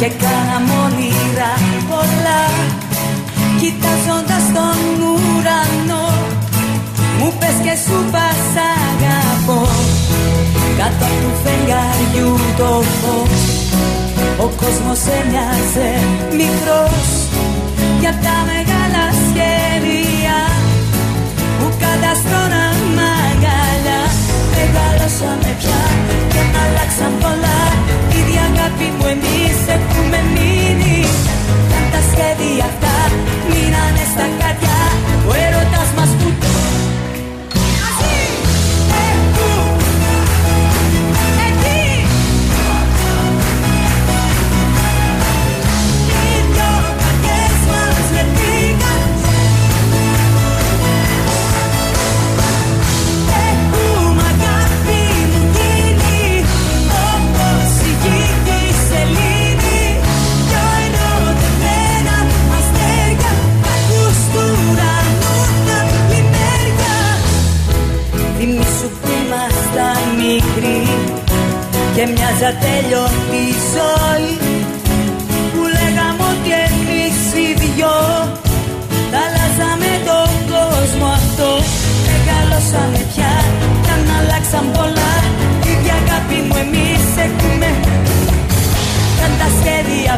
και κάναμε όνειρα πολλά κοιτάζοντας τον ουρανό μου πες και σου πας αγαπώ. Κάτω του φεγγαριού το φως ο κόσμος έμοιαζε μικρός. Και απ' τα μικρή και μια ζατέλειωτη ζωή. Που λέγαμε ότι εμείς οι δυο ταλάσσαμε τον κόσμο αυτό. Μεγαλώσαμε πια κι αν αλλάξαν πολλά την αγάπη μου εμείς έχουμε. Καν τα σχέδια